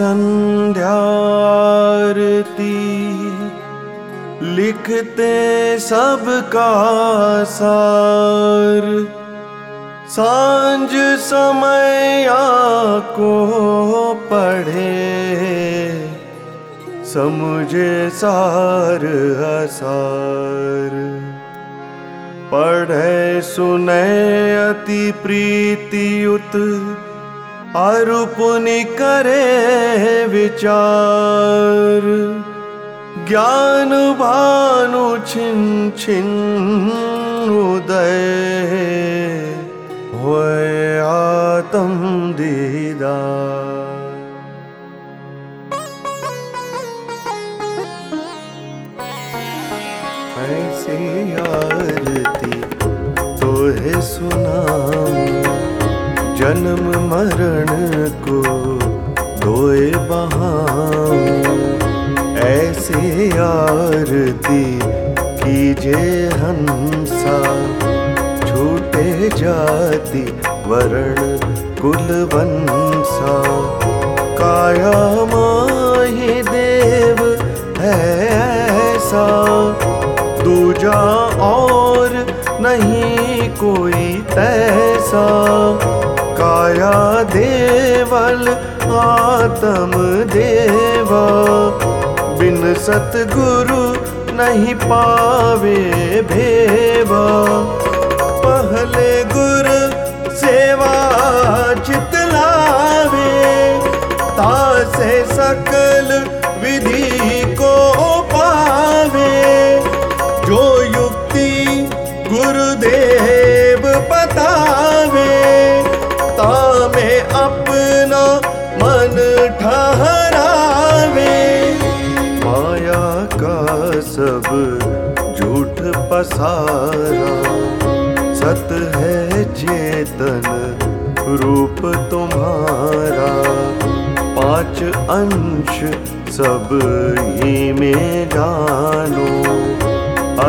संध्यारती। लिखते सबका सार। साँझ समय को पढ़े। समझे सार हसार पढ़े, सुने, अति प्रीतियुत। अरुपुनि करे विचार। ज्ञान भानु छिन छिन उदय कुलवंसा, काया माही देव है ऐसा। दूजा और नहीं कोई तैसा। काया देवल आत्म देवा। बिन सतगुरु नहीं पावे भेवा। पहले चितलावे, तासे सकल विधि को पावे। जो युक्ति गुरुदेव बतावे में अपना मन ठहरावे। माया का सब झूठ पसारा, सत है चेतन रूप तुम्हारा। पाँच अंश सब ही में जानो।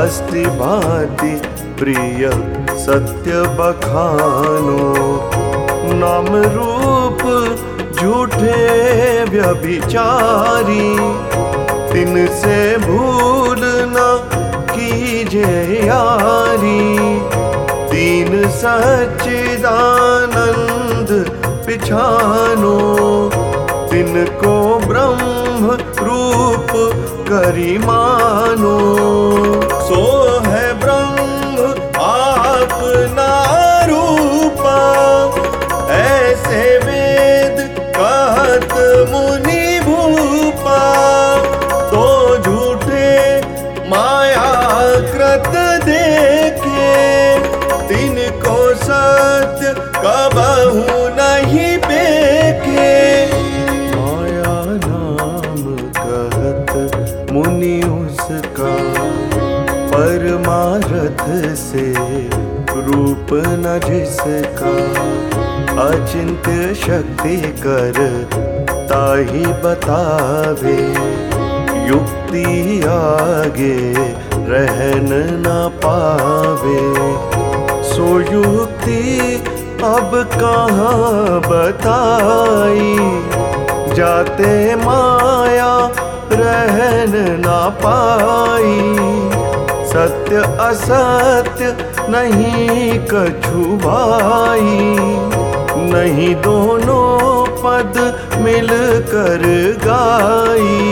अस्ति भाति प्रिय सत्य बखानो। नाम रूप झूठे व्यभिचारी। तिन से भूल न कीजे यारी। तीन सच्चिदानंद पिछानो तिनको ब्रह्म रूप करी मानो। रूप न जिसका अचिंत्य शक्ति कर ताही बतावे, युक्ति आगे रहन न पावे। सो युक्ति अब कहाँ बताई? जाते माया रहन न पाई। सत्य असत्य नहीं कछु भाई। नहीं दोनों पद मिल कर गाई।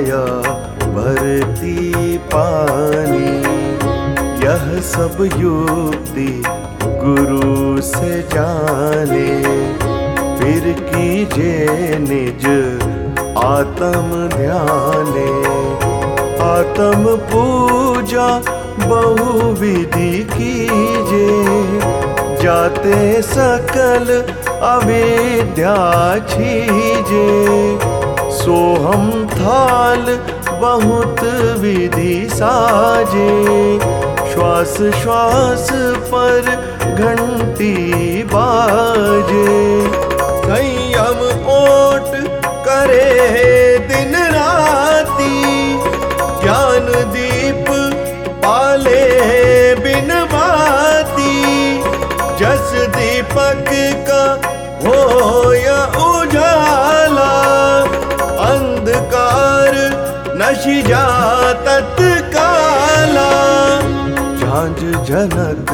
माया भरती पानी। यह सब युक्ति गुरु से जाने। फिर कीजे निज आत्म ध्याने। आत्म पूजा बहु विधि कीजे जाते सकल अविद्या छीजे सोहम थाल बहुत विधि साजे। श्वास श्वास पर घंटी बाजे। संयम ओट करे दिन राती, ज्ञान दीप पाले बिन बाती। जस दीपक का हो या उजाला, अंधकार नशि तत्काला झांझ जनक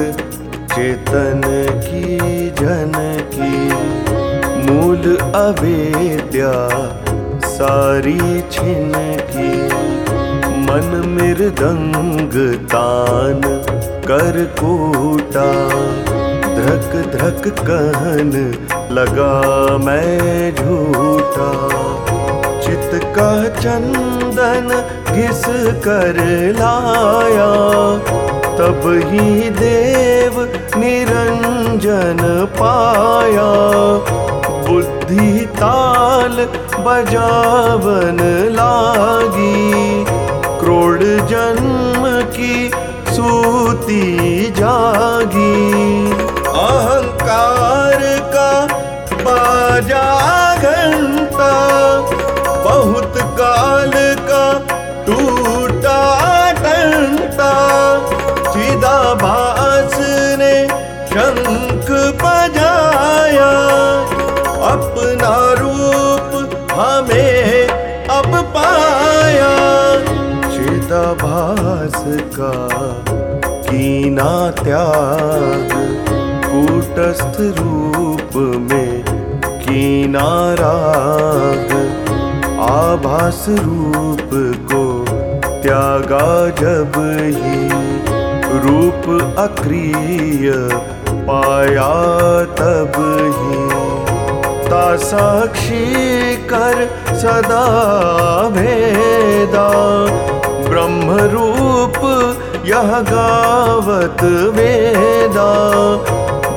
चेतन की जन की मूल अवेद्या सारी छिन की मन मृदंग तान कर कूटा, धक धक कहन लगा मैं झूठा। चित का चंदन घिस कर लाया। तब ही देव निरंजन पाया। बुद्धि ताल बजावन लागी। क्रोड़ जन्म की सूती जागी। का बाजा घंटा, बहुत काल का टूटा टंटा। चिदाभास ने शंख बजाया, अपना रूप हमें अब पाया। चिदाभास का कीना त्याग, कूटस्थ रूप में कीना राग आभास रूप को त्यागा जब ही रूप अक्रिय पाया तब ही। ता साक्षी कर सदा भेदा ब्रह्म रूप यह गावत वेदा।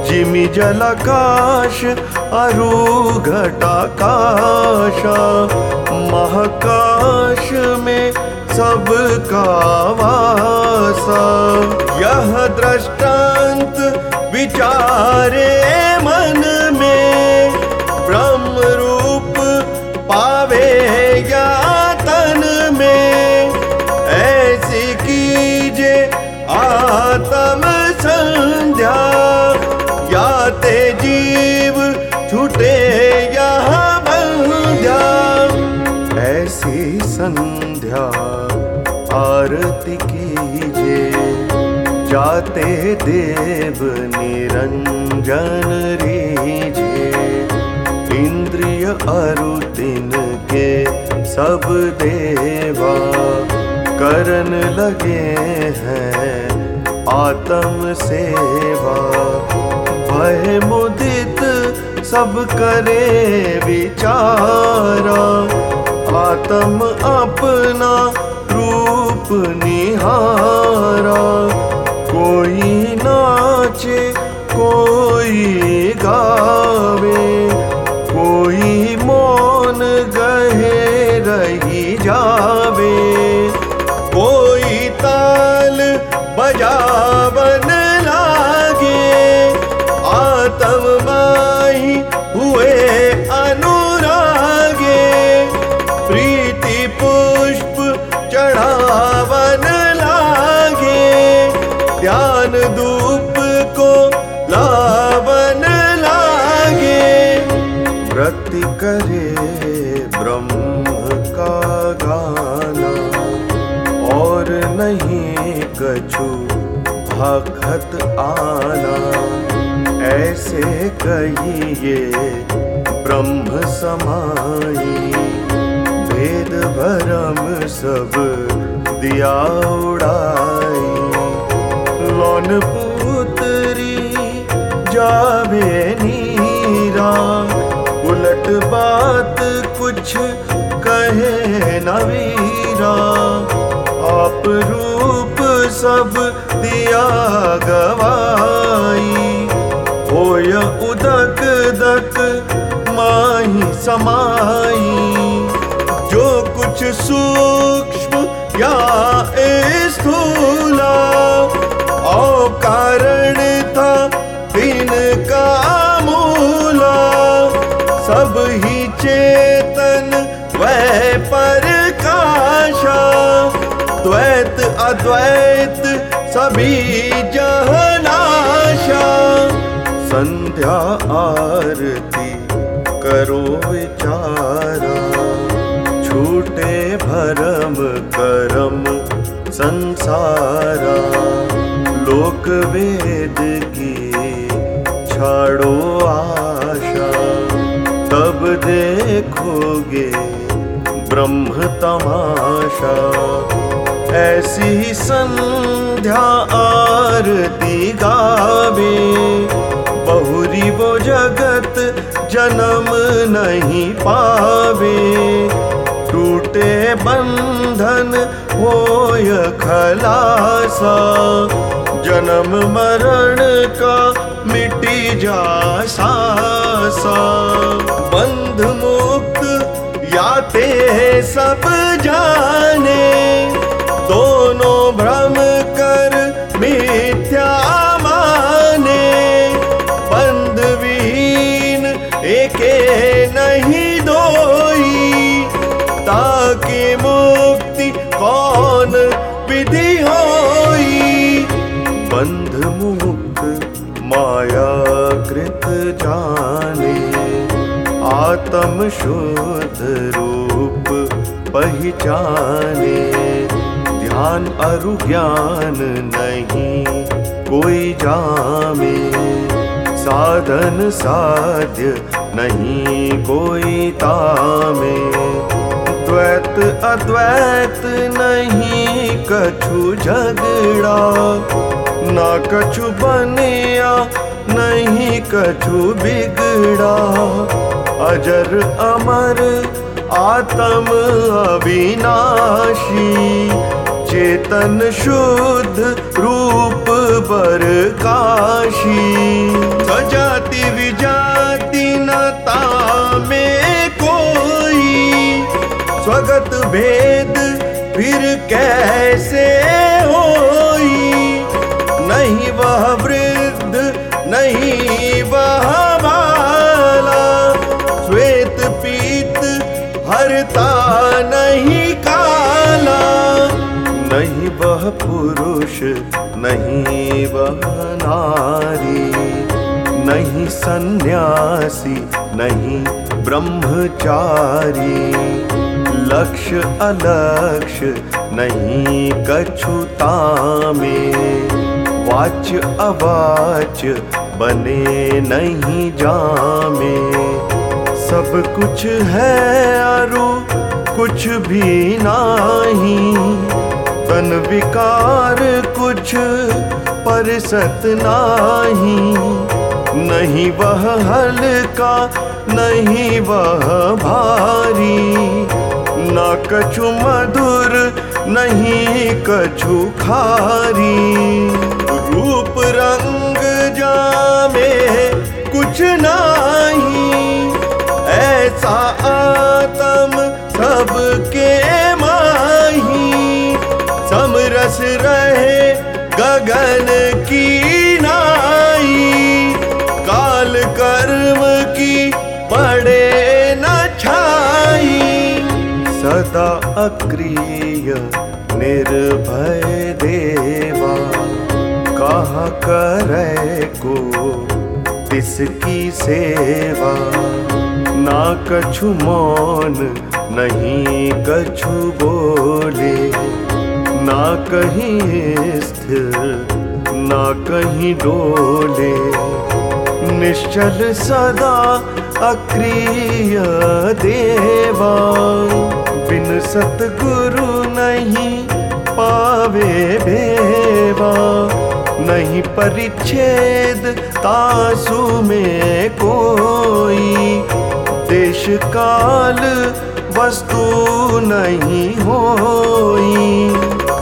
जिमि जलकाश अरु घटाकाशा महाकाश में सबका वासा। यह दृष्टांत विचारे मन में ब्रह्म रूप पावे या तन में। ऐसी कीजे आत्म जाते देव निरंजन रीजे इंद्रिय अरुतिन के सब देवा करन लगे हैं आत्म सेवा। भय मुदित सब करे विचारा। आत्म अपना रूप निहारा। कोई नाचे कोई गावे करे ब्रह्म का गाना। और नहीं कछु भक्त आना। ऐसे कहिए ब्रह्म समाई। भेद भरम सब दिया उड़ाई। लौन पुत्री जावे नीरा। बात कुछ कहे नवीरा वीरा। आप रूप सब दिया गवाई। होय उदक दक माही समाई। जो कुछ सूक्ष्म द्वैत सभी जहनाशा। संध्या आरती करो विचारा। छूटे भरम करम संसारा। लोक वेद की छाड़ो आशा। तब देखोगे ब्रह्म तमाशा। ऐसी संध्या आरती गावे। बहुरी वो जगत जन्म नहीं पावे। टूटे बंधन होय खलासा। जन्म मरण का मिटी जा सासा। बंध मुक्त याते सब आत्म शुद्ध रूप पहचाने। ध्यान अरु ज्ञान नहीं कोई जामे। साधन साध्य नहीं कोई तामे। द्वैत अद्वैत नहीं कछु झगड़ा। ना कछु बनिया, नहीं कछु बिगड़ा। अजर अमर, आत्म अविनाशी। चेतन शुद्ध रूप बर काशी। सजाति विजाति नता में कोई। स्वगत भेद फिर कैसे नहीं काला, नहीं वह पुरुष, नहीं वह नारी, नहीं सन्यासी, नहीं ब्रह्मचारी। लक्ष्य अलक्ष्य, नहीं कछुता में वाच्य अवाच्य, बने नहीं जामे। सब कुछ है अरु कुछ भी नाही। तन विकार कुछ परसत नाही। नहीं वह हल्का, नहीं वह भारी। ना कछु मधुर, नहीं कछु खारी। रूप रंग जामे कुछ नाही। ऐसा आत्म सबके माही समरस रहे गगन की नाई। काल कर्म की पड़े न छाई। सदा अक्रिय निर्भय देवा, कहा करे को तिसकी सेवा? ना कछु मौन, नहीं कछु बोले। ना कहीं स्थिर ना कहीं डोले। निश्चल सदा अक्रिय देवा। बिन सतगुरु नहीं पावे नहीं परिच्छेद तासु में कोई देश काल वस्तु नहीं होई।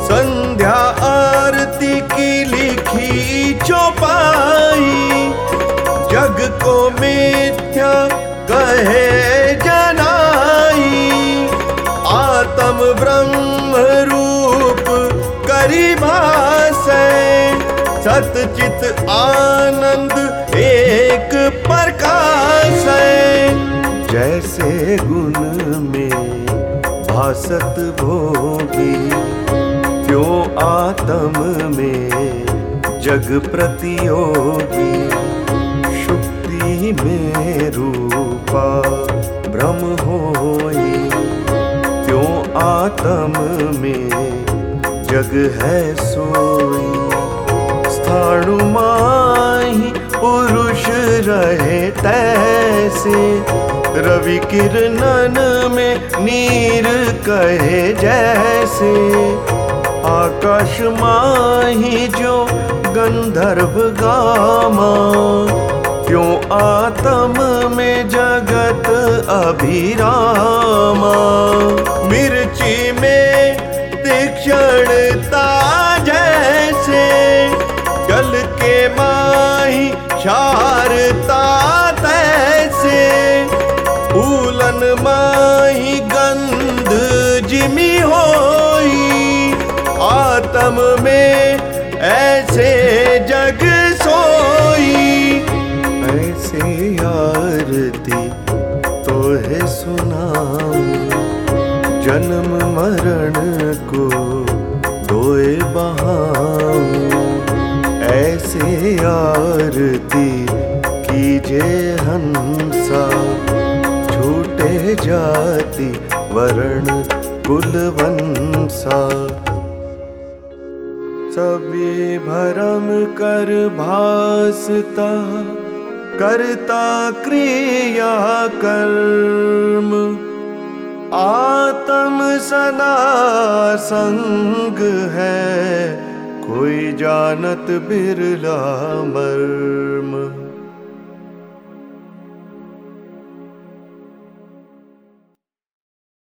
संध्या आरती की लिखी चौपाई, जग को मिथ्या कहे जनाई। आत्म ब्रह्म रूप करी भासे सतचित आनंद एक प्रकाश है। जैसे गुण में भासत भोगी, क्यों आत्म में जग प्रतियोगी? शुक्ति में रूपा भ्रम होई, क्यों आत्म में जग है सोई? तैसे रवि किरणन में नीर कहे जैसे। आकाश माही जो गंधर्व गामा, क्यों आत्म में जगत अभिरामा। मिर्ची में तीक्षणता जैसे गल के माही शारता मरण को दोए बहाऊं। ऐसे आरती कीजे हंसा। छूटे जाति वर्ण कुलवंसा। सभी भरम कर भासता, करता क्रिया कर्म। आत्म सदा संग है कोई जानत बिरला मर्म।